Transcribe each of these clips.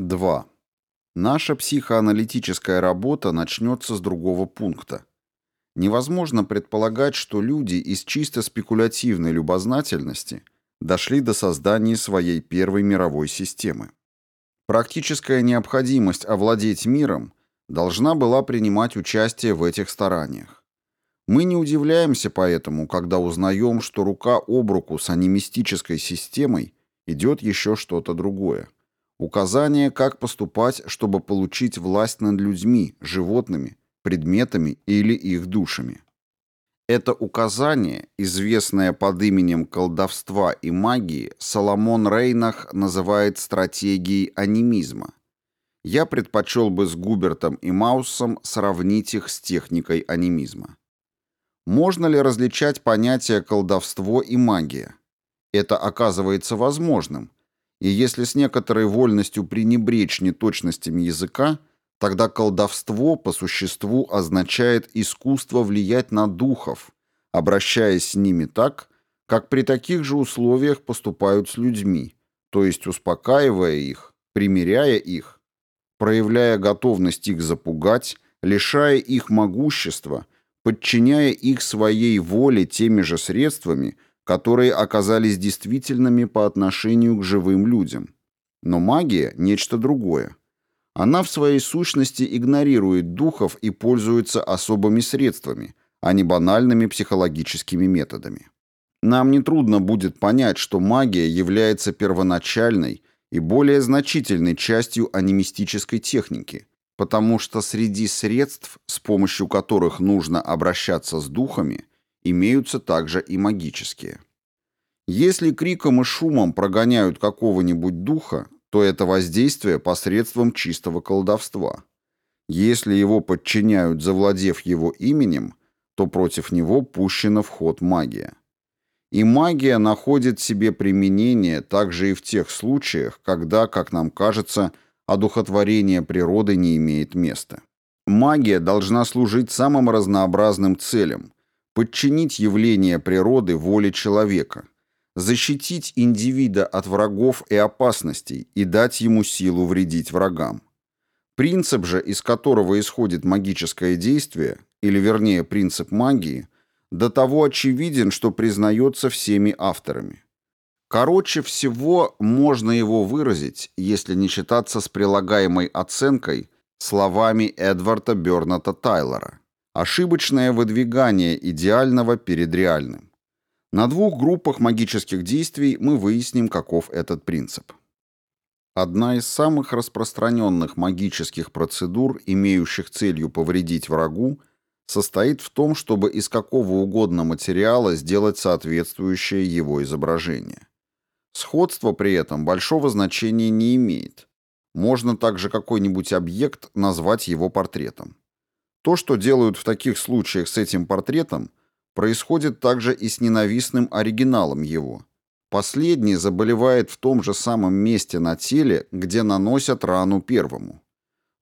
2. Наша психоаналитическая работа начнется с другого пункта. Невозможно предполагать, что люди из чисто спекулятивной любознательности дошли до создания своей первой мировой системы. Практическая необходимость овладеть миром должна была принимать участие в этих стараниях. Мы не удивляемся поэтому, когда узнаем, что рука об руку с анимистической системой идет еще что-то другое. Указание, как поступать, чтобы получить власть над людьми, животными, предметами или их душами. Это указание, известное под именем колдовства и магии, Соломон Рейнах называет стратегией анимизма. Я предпочел бы с Губертом и Маусом сравнить их с техникой анимизма. Можно ли различать понятия колдовство и магия? Это оказывается возможным, и если с некоторой вольностью пренебречь неточностями языка, тогда колдовство по существу означает искусство влиять на духов, обращаясь с ними так, как при таких же условиях поступают с людьми, то есть успокаивая их, примиряя их, проявляя готовность их запугать, лишая их могущества – подчиняя их своей воле теми же средствами, которые оказались действительными по отношению к живым людям. Но магия – нечто другое. Она в своей сущности игнорирует духов и пользуется особыми средствами, а не банальными психологическими методами. Нам нетрудно будет понять, что магия является первоначальной и более значительной частью анимистической техники – потому что среди средств, с помощью которых нужно обращаться с духами, имеются также и магические. Если криком и шумом прогоняют какого-нибудь духа, то это воздействие посредством чистого колдовства. Если его подчиняют, завладев его именем, то против него пущена в ход магия. И магия находит себе применение также и в тех случаях, когда, как нам кажется, одухотворение природы не имеет места. Магия должна служить самым разнообразным целям, подчинить явления природы воле человека, защитить индивида от врагов и опасностей и дать ему силу вредить врагам. Принцип же, из которого исходит магическое действие, или вернее принцип магии, до того очевиден, что признается всеми авторами. Короче всего, можно его выразить, если не считаться с прилагаемой оценкой, словами Эдварда Берната Тайлора. Ошибочное выдвигание идеального перед реальным. На двух группах магических действий мы выясним, каков этот принцип. Одна из самых распространенных магических процедур, имеющих целью повредить врагу, состоит в том, чтобы из какого угодно материала сделать соответствующее его изображение. Сходство при этом большого значения не имеет. Можно также какой-нибудь объект назвать его портретом. То, что делают в таких случаях с этим портретом, происходит также и с ненавистным оригиналом его. Последний заболевает в том же самом месте на теле, где наносят рану первому.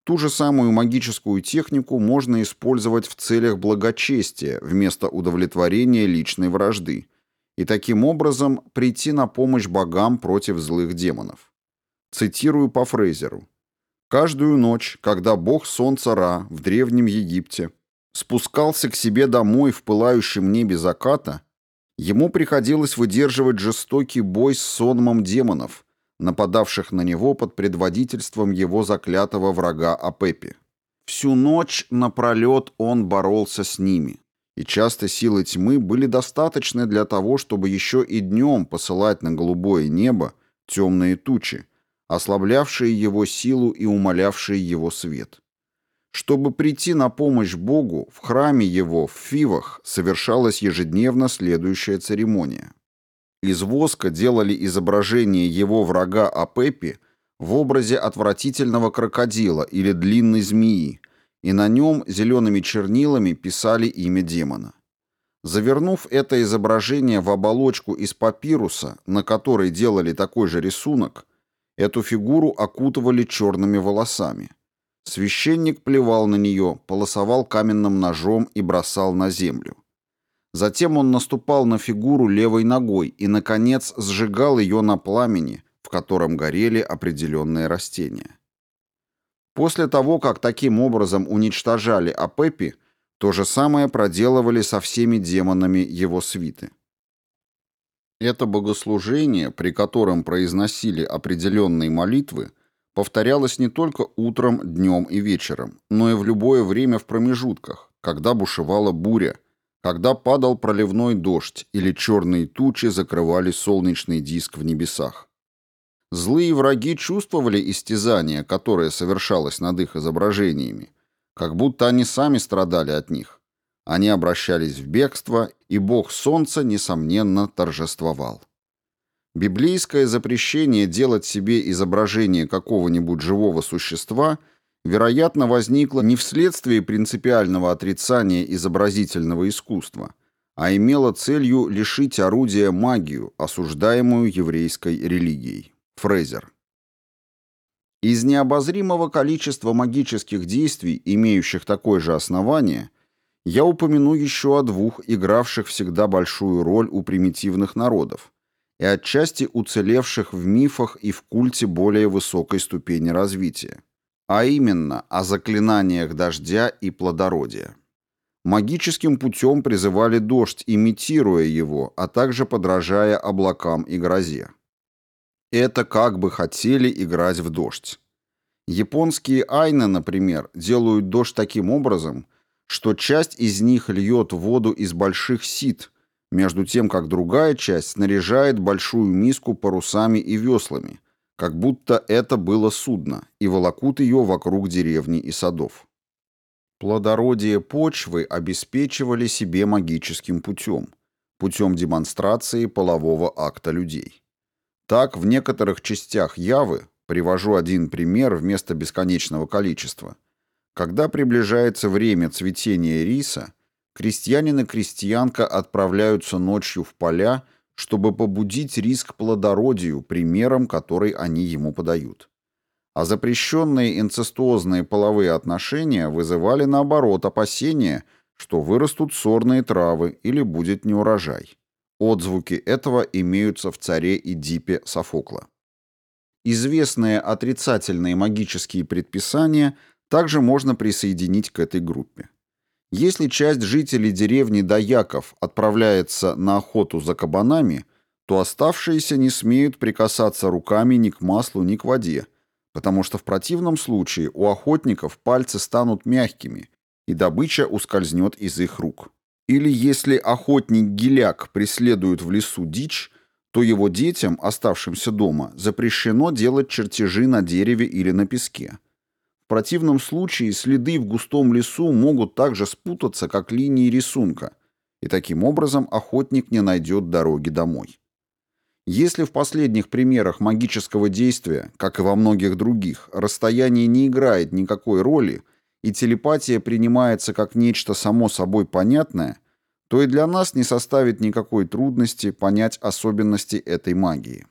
Ту же самую магическую технику можно использовать в целях благочестия вместо удовлетворения личной вражды, и таким образом прийти на помощь богам против злых демонов. Цитирую по Фрейзеру. «Каждую ночь, когда бог солнца Ра в Древнем Египте спускался к себе домой в пылающем небе заката, ему приходилось выдерживать жестокий бой с сонмом демонов, нападавших на него под предводительством его заклятого врага Апепи. Всю ночь напролет он боролся с ними, и часто силы тьмы были достаточны для того, чтобы еще и днем посылать на голубое небо темные тучи, ослаблявшие его силу и умолявшие его свет. Чтобы прийти на помощь Богу, в храме его, в Фивах, совершалась ежедневно следующая церемония. Из воска делали изображение его врага Апепи в образе отвратительного крокодила или длинной змеи, и на нем зелеными чернилами писали имя демона. Завернув это изображение в оболочку из папируса, на которой делали такой же рисунок, эту фигуру окутывали черными волосами. Священник плевал на нее, полосовал каменным ножом и бросал на землю. Затем он наступал на фигуру левой ногой и, наконец, сжигал ее на пламени, в котором горели определенные растения. После того, как таким образом уничтожали Апепи, то же самое проделывали со всеми демонами его свиты. Это богослужение, при котором произносили определенные молитвы, повторялось не только утром, днем и вечером, но и в любое время в промежутках, когда бушевала буря, когда падал проливной дождь или черные тучи закрывали солнечный диск в небесах. Злые враги чувствовали истязание, которое совершалось над их изображениями, как будто они сами страдали от них. Они обращались в бегство, и бог солнца, несомненно, торжествовал. Библейское запрещение делать себе изображение какого-нибудь живого существа, вероятно, возникло не вследствие принципиального отрицания изобразительного искусства, а имело целью лишить орудия магию, осуждаемую еврейской религией. Фрейзер. Из необозримого количества магических действий, имеющих такое же основание, я упомяну еще о двух, игравших всегда большую роль у примитивных народов и отчасти уцелевших в мифах и в культе более высокой ступени развития, а именно о заклинаниях дождя и плодородия. Магическим путем призывали дождь, имитируя его, а также подражая облакам и грозе. Это как бы хотели играть в дождь. Японские айны, например, делают дождь таким образом, что часть из них льет воду из больших сит, между тем как другая часть снаряжает большую миску парусами и веслами, как будто это было судно, и волокут ее вокруг деревни и садов. Плодородие почвы обеспечивали себе магическим путем, путем демонстрации полового акта людей. Так, в некоторых частях Явы, привожу один пример вместо бесконечного количества, когда приближается время цветения риса, крестьянин и крестьянка отправляются ночью в поля, чтобы побудить рис к плодородию примером, который они ему подают. А запрещенные инцестуозные половые отношения вызывали, наоборот, опасения, что вырастут сорные травы или будет неурожай. Отзвуки этого имеются в царе Идипе Софокла. Известные отрицательные магические предписания также можно присоединить к этой группе. Если часть жителей деревни Даяков отправляется на охоту за кабанами, то оставшиеся не смеют прикасаться руками ни к маслу, ни к воде, потому что в противном случае у охотников пальцы станут мягкими, и добыча ускользнет из их рук. Или если охотник-геляк преследует в лесу дичь, то его детям, оставшимся дома, запрещено делать чертежи на дереве или на песке. Противном случае следы в густом лесу могут также спутаться, как линии рисунка, и таким образом охотник не найдет дороги домой. Если в последних примерах магического действия, как и во многих других, расстояние не играет никакой роли, и телепатия принимается как нечто само собой понятное, то и для нас не составит никакой трудности понять особенности этой магии.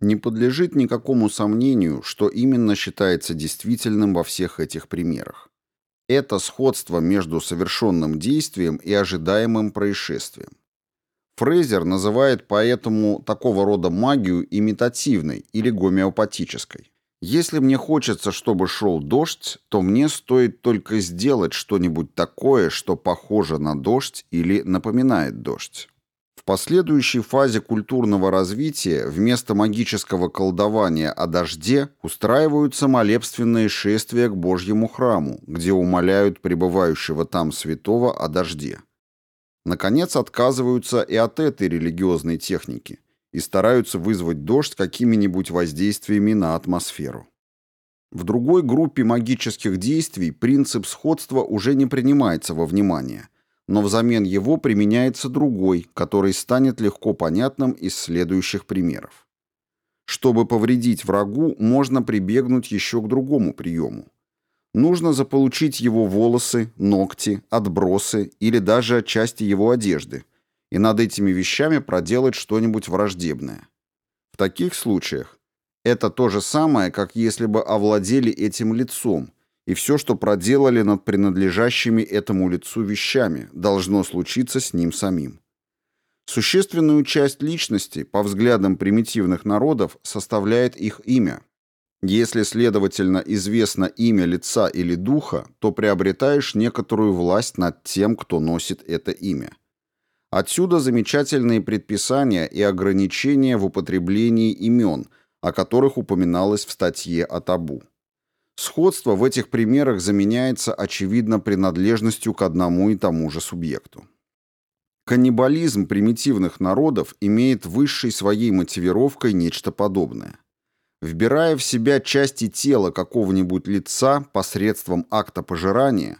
Не подлежит никакому сомнению, что именно считается действительным во всех этих примерах. Это сходство между совершенным действием и ожидаемым происшествием. Фрейзер называет поэтому такого рода магию имитативной или гомеопатической. Если мне хочется, чтобы шел дождь, то мне стоит только сделать что-нибудь такое, что похоже на дождь или напоминает дождь. Последующей фазе культурного развития вместо магического колдования о дожде устраиваются молебственные шествия к Божьему храму, где умоляют пребывающего там святого о дожде. Наконец, отказываются и от этой религиозной техники и стараются вызвать дождь какими-нибудь воздействиями на атмосферу. В другой группе магических действий принцип сходства уже не принимается во внимание, но взамен его применяется другой, который станет легко понятным из следующих примеров. Чтобы повредить врагу, можно прибегнуть еще к другому приему. Нужно заполучить его волосы, ногти, отбросы или даже части его одежды – и над этими вещами проделать что-нибудь враждебное. В таких случаях это то же самое, как если бы овладели этим лицом, и все, что проделали над принадлежащими этому лицу вещами, должно случиться с ним самим. Существенную часть личности, по взглядам примитивных народов, составляет их имя. Если, следовательно, известно имя лица или духа, то приобретаешь некоторую власть над тем, кто носит это имя. Отсюда замечательные предписания и ограничения в употреблении имен, о которых упоминалось в статье о табу. Сходство в этих примерах заменяется, очевидно, принадлежностью к одному и тому же субъекту. Каннибализм примитивных народов имеет высшей своей мотивировкой нечто подобное. Вбирая в себя части тела какого-нибудь лица посредством акта пожирания,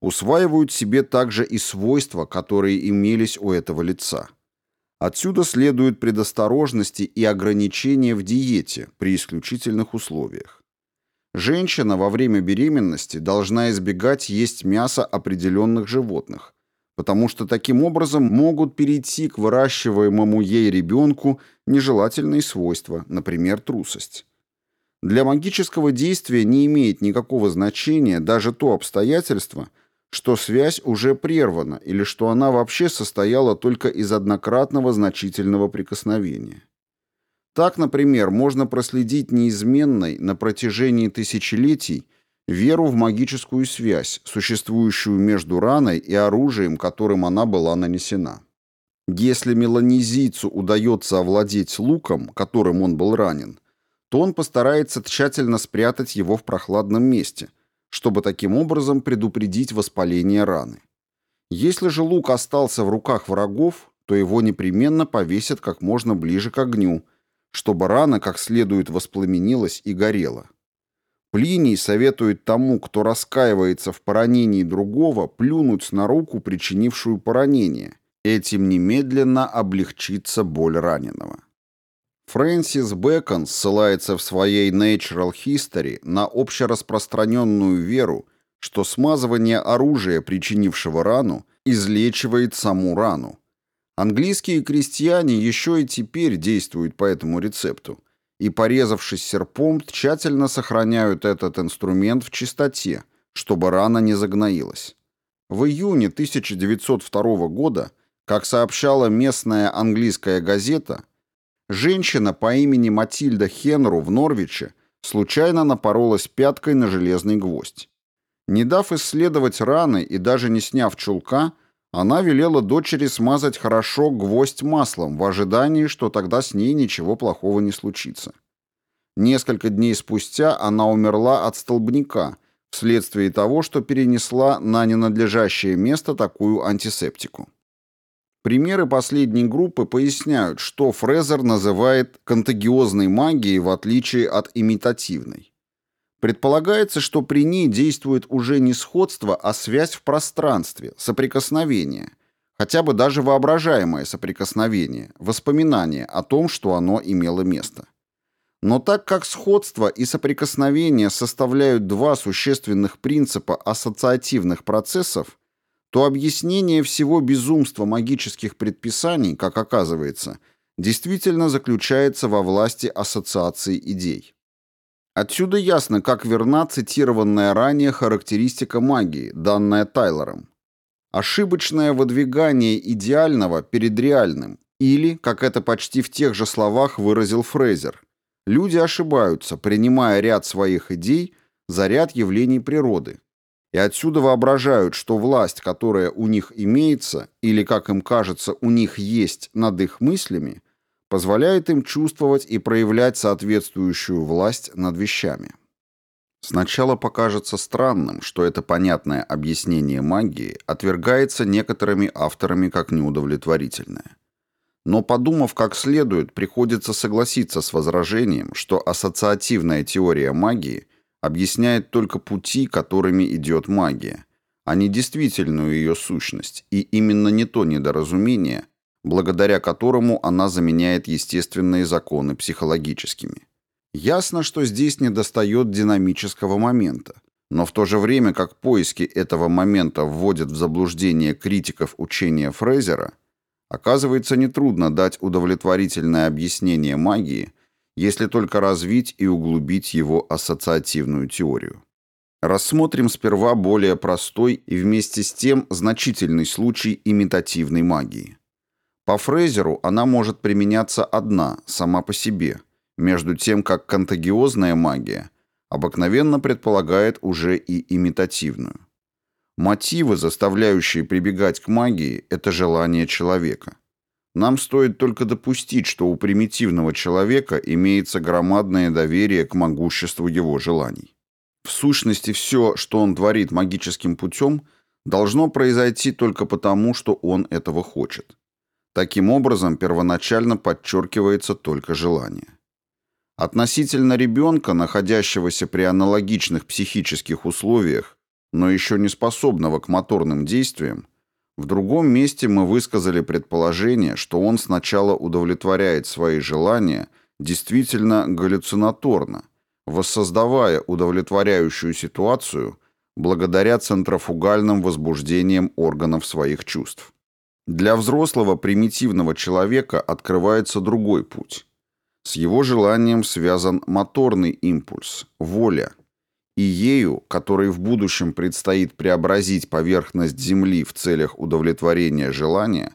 усваивают себе также и свойства, которые имелись у этого лица. Отсюда следуют предосторожности и ограничения в диете при исключительных условиях. Женщина во время беременности должна избегать есть мясо определенных животных, потому что таким образом могут перейти к выращиваемому ей ребенку нежелательные свойства, например, трусость. Для магического действия не имеет никакого значения даже то обстоятельство, что связь уже прервана или что она вообще состояла только из однократного значительного прикосновения. Так, например, можно проследить неизменной на протяжении тысячелетий веру в магическую связь, существующую между раной и оружием, которым она была нанесена. Если меланезийцу удается овладеть луком, которым он был ранен, то он постарается тщательно спрятать его в прохладном месте, чтобы таким образом предупредить воспаление раны. Если же лук остался в руках врагов, то его непременно повесят как можно ближе к огню, чтобы рана как следует воспламенилась и горела. Плиний советует тому, кто раскаивается в поранении другого, плюнуть на руку, причинившую поранение. Этим немедленно облегчится боль раненого. Фрэнсис Бэкон ссылается в своей Natural History на общераспространенную веру, что смазывание оружия, причинившего рану, излечивает саму рану. Английские крестьяне еще и теперь действуют по этому рецепту, и, порезавшись серпом, тщательно сохраняют этот инструмент в чистоте, чтобы рана не загноилась. В июне 1902 года, как сообщала местная английская газета, Женщина по имени Матильда Хенру в Норвиче случайно напоролась пяткой на железный гвоздь. Не дав исследовать раны и даже не сняв чулка, она велела дочери смазать хорошо гвоздь маслом в ожидании, что тогда с ней ничего плохого не случится. Несколько дней спустя она умерла от столбняка вследствие того, что перенесла на ненадлежащее место такую антисептику. Примеры последней группы поясняют, что Фрезер называет контагиозной магией в отличие от имитативной. Предполагается, что при ней действует уже не сходство, а связь в пространстве, соприкосновение, хотя бы даже воображаемое соприкосновение, воспоминание о том, что оно имело место. Но так как сходство и соприкосновение составляют два существенных принципа ассоциативных процессов, то объяснение всего безумства магических предписаний, как оказывается, действительно заключается во власти ассоциации идей. Отсюда ясно, как верна цитированная ранее характеристика магии, данная Тайлором. Ошибочное выдвигание идеального перед реальным, или, как это почти в тех же словах выразил Фрейзер, люди ошибаются, принимая ряд своих идей за ряд явлений природы, и отсюда воображают, что власть, которая у них имеется, или, как им кажется, у них есть над их мыслями, позволяет им чувствовать и проявлять соответствующую власть над вещами. Сначала покажется странным, что это понятное объяснение магии отвергается некоторыми авторами как неудовлетворительное. Но подумав как следует, приходится согласиться с возражением, что ассоциативная теория магии – объясняет только пути, которыми идет магия, а не действительную ее сущность, и именно не то недоразумение, благодаря которому она заменяет естественные законы психологическими. Ясно, что здесь недостает динамического момента, но в то же время как поиски этого момента вводят в заблуждение критиков учения Фрейзера, оказывается нетрудно дать удовлетворительное объяснение магии – если только развить и углубить его ассоциативную теорию. Рассмотрим сперва более простой и вместе с тем значительный случай имитативной магии. По Фрейзеру она может применяться одна, сама по себе, между тем как контагиозная магия обыкновенно предполагает уже и имитативную. Мотивы, заставляющие прибегать к магии, это желание человека. Нам стоит только допустить, что у примитивного человека имеется громадное доверие к могуществу его желаний. В сущности, все, что он творит магическим путем, должно произойти только потому, что он этого хочет. Таким образом, первоначально подчеркивается только желание. Относительно ребенка, находящегося при аналогичных психических условиях, но еще не способного к моторным действиям, в другом месте мы высказали предположение, что он сначала удовлетворяет свои желания действительно галлюцинаторно, воссоздавая удовлетворяющую ситуацию благодаря центрофугальным возбуждениям органов своих чувств. Для взрослого примитивного человека открывается другой путь. С его желанием связан моторный импульс, воля, и ею, которой в будущем предстоит преобразить поверхность Земли в целях удовлетворения желания,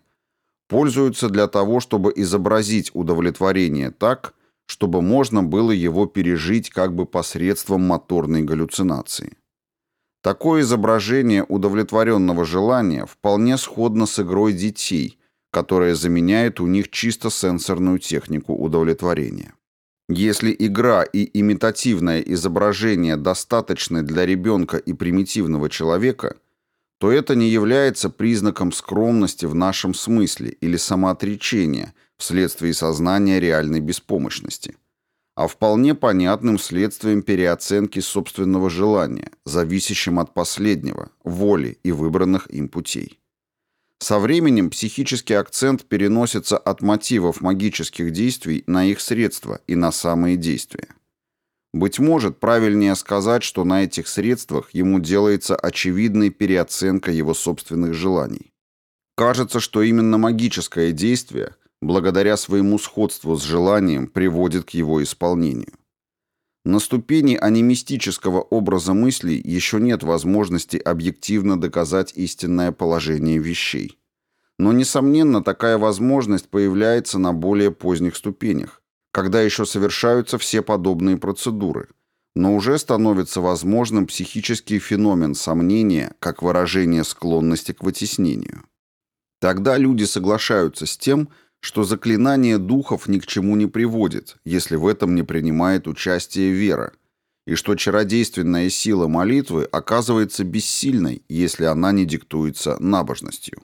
пользуются для того, чтобы изобразить удовлетворение так, чтобы можно было его пережить как бы посредством моторной галлюцинации. Такое изображение удовлетворенного желания вполне сходно с игрой детей, которая заменяет у них чисто сенсорную технику удовлетворения. Если игра и имитативное изображение достаточны для ребенка и примитивного человека, то это не является признаком скромности в нашем смысле или самоотречения вследствие сознания реальной беспомощности, а вполне понятным следствием переоценки собственного желания, зависящим от последнего, воли и выбранных им путей. Со временем психический акцент переносится от мотивов магических действий на их средства и на самые действия. Быть может, правильнее сказать, что на этих средствах ему делается очевидная переоценка его собственных желаний. Кажется, что именно магическое действие, благодаря своему сходству с желанием, приводит к его исполнению. На ступени анимистического образа мыслей еще нет возможности объективно доказать истинное положение вещей. Но, несомненно, такая возможность появляется на более поздних ступенях, когда еще совершаются все подобные процедуры, но уже становится возможным психический феномен сомнения как выражение склонности к вытеснению. Тогда люди соглашаются с тем, что заклинание духов ни к чему не приводит, если в этом не принимает участие вера, и что чародейственная сила молитвы оказывается бессильной, если она не диктуется набожностью.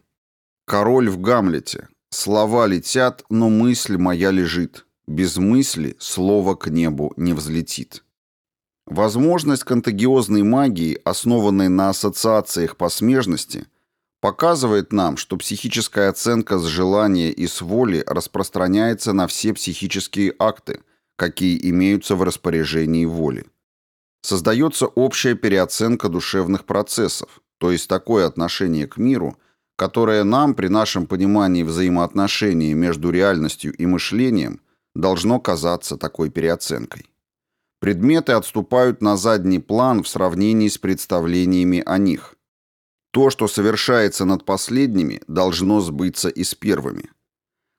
Король в Гамлете. Слова летят, но мысль моя лежит. Без мысли слово к небу не взлетит. Возможность контагиозной магии, основанной на ассоциациях по смежности – показывает нам, что психическая оценка с желания и с воли распространяется на все психические акты, какие имеются в распоряжении воли. Создается общая переоценка душевных процессов, то есть такое отношение к миру, которое нам при нашем понимании взаимоотношений между реальностью и мышлением должно казаться такой переоценкой. Предметы отступают на задний план в сравнении с представлениями о них – то, что совершается над последними, должно сбыться и с первыми.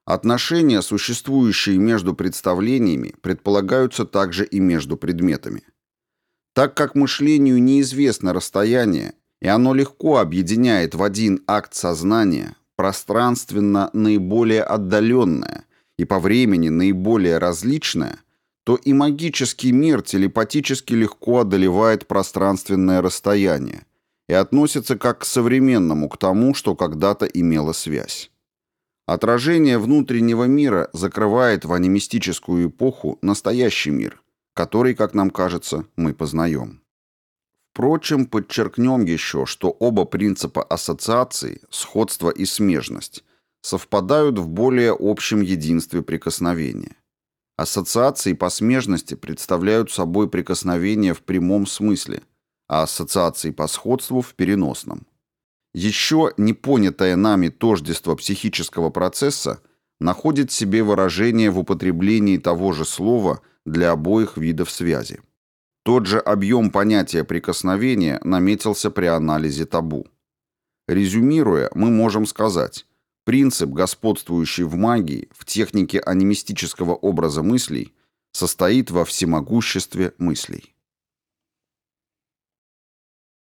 Отношения, существующие между представлениями, предполагаются также и между предметами. Так как мышлению неизвестно расстояние, и оно легко объединяет в один акт сознания пространственно наиболее отдаленное и по времени наиболее различное, то и магический мир телепатически легко одолевает пространственное расстояние, и относится как к современному, к тому, что когда-то имело связь. Отражение внутреннего мира закрывает в анимистическую эпоху настоящий мир, который, как нам кажется, мы познаем. Впрочем, подчеркнем еще, что оба принципа ассоциации, сходство и смежность, совпадают в более общем единстве прикосновения. Ассоциации по смежности представляют собой прикосновение в прямом смысле, а ассоциации по сходству в переносном. Еще непонятое нами тождество психического процесса находит себе выражение в употреблении того же слова для обоих видов связи. Тот же объем понятия прикосновения наметился при анализе табу. Резюмируя, мы можем сказать, принцип, господствующий в магии, в технике анимистического образа мыслей, состоит во всемогуществе мыслей.